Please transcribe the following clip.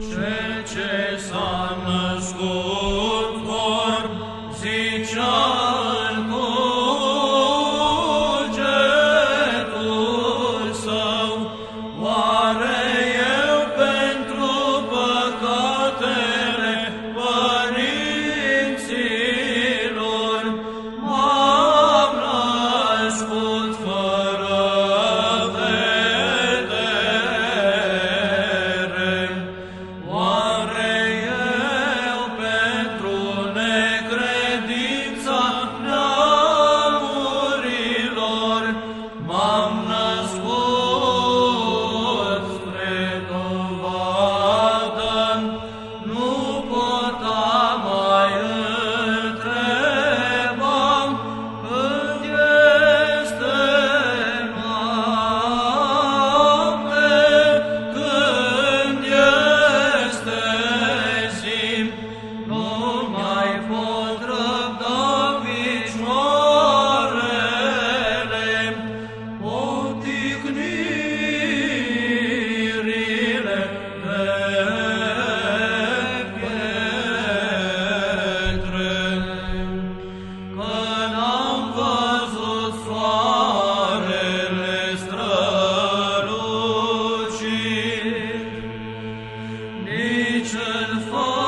Cel ce s-a născut vor zicea în cugetul pentru păcatele părinților m-am născut 春风。